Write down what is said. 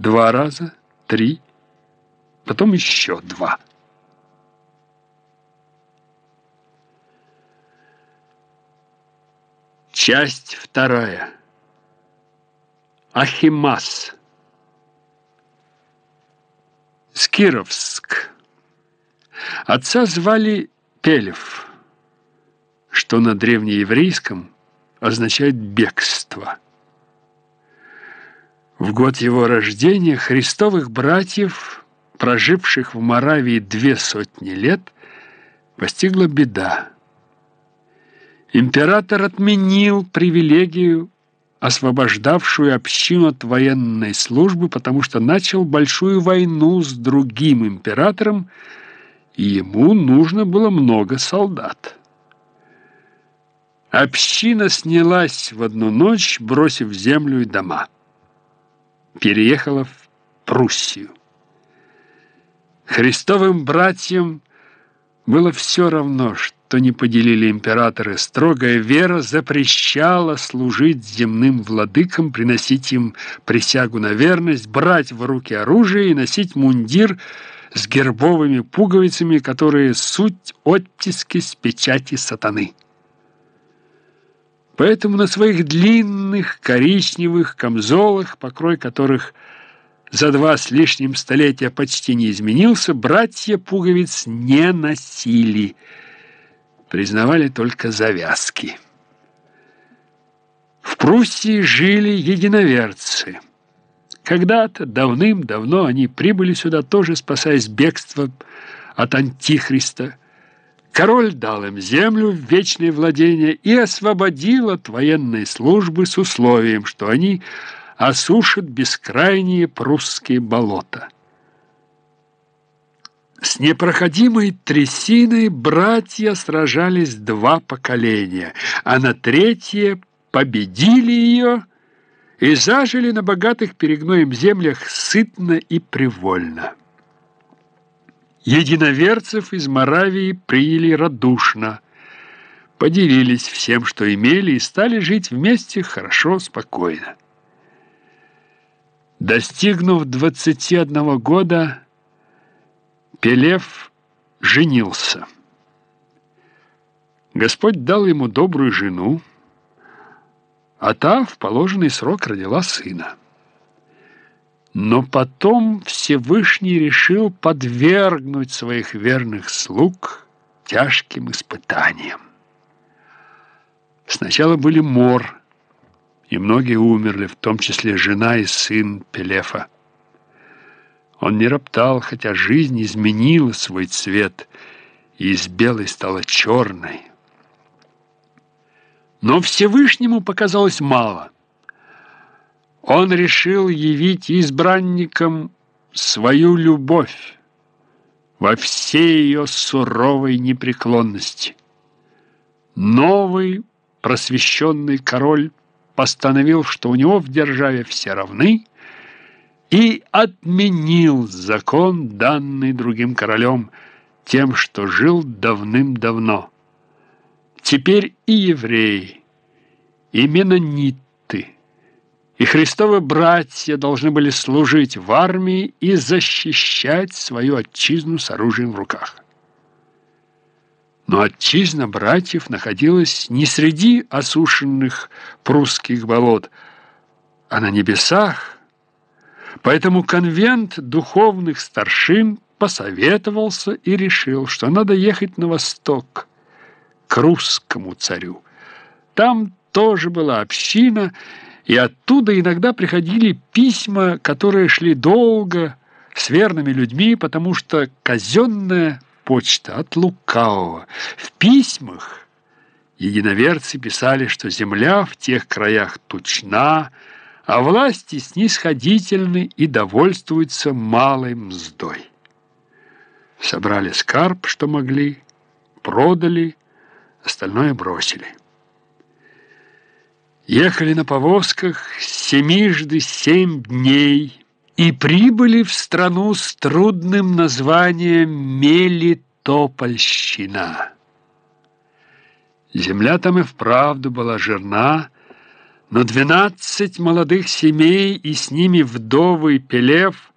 Два раза, три, потом еще два. Часть вторая. Ахимас. Скировск. Отца звали Пелев, что на древнееврейском означает «бегство». В год его рождения христовых братьев, проживших в Моравии две сотни лет, постигла беда. Император отменил привилегию, освобождавшую общину от военной службы, потому что начал большую войну с другим императором, и ему нужно было много солдат. Община снялась в одну ночь, бросив землю и дома переехала в Пруссию. Христовым братьям было все равно, что не поделили императоры. Строгая вера запрещала служить земным владыкам, приносить им присягу на верность, брать в руки оружие и носить мундир с гербовыми пуговицами, которые суть оттиски с печати сатаны. Поэтому на своих длинных коричневых камзолах, покрой которых за два с лишним столетия почти не изменился, братья пуговиц не носили, признавали только завязки. В Пруссии жили единоверцы. Когда-то, давным-давно, они прибыли сюда, тоже спасаясь бегством от Антихриста, Король дал им землю в вечное владение и освободил от военной службы с условием, что они осушат бескрайние прусские болота. С непроходимой трясиной братья сражались два поколения, а на третье победили ее и зажили на богатых перегноем землях сытно и привольно. Единоверцев из Моравии приняли радушно, поделились всем, что имели, и стали жить вместе хорошо, спокойно. Достигнув 21 года, Пелев женился. Господь дал ему добрую жену, а та в положенный срок родила сына. Но потом Всевышний решил подвергнуть своих верных слуг тяжким испытаниям. Сначала были мор, и многие умерли, в том числе жена и сын Пелефа. Он не роптал, хотя жизнь изменила свой цвет, и из белой стала черной. Но Всевышнему показалось мало – он решил явить избранникам свою любовь во всей ее суровой непреклонности. Новый просвещенный король постановил, что у него в державе все равны, и отменил закон, данный другим королем, тем, что жил давным-давно. Теперь и евреи, и менониты, и Христовы братья должны были служить в армии и защищать свою отчизну с оружием в руках. Но отчизна братьев находилась не среди осушенных прусских болот, а на небесах. Поэтому конвент духовных старшин посоветовался и решил, что надо ехать на восток, к русскому царю. Там тоже была община, и оттуда иногда приходили письма, которые шли долго, с верными людьми, потому что казенная почта от лукавого. В письмах единоверцы писали, что земля в тех краях тучна, а власти снисходительны и довольствуются малой мздой. Собрали скарб, что могли, продали, остальное бросили. Ехали на повозках семижды семь дней и прибыли в страну с трудным названием Мелитопольщина. Земля там и вправду была жирна, Но двенадцать молодых семей и с ними вдовы Пелев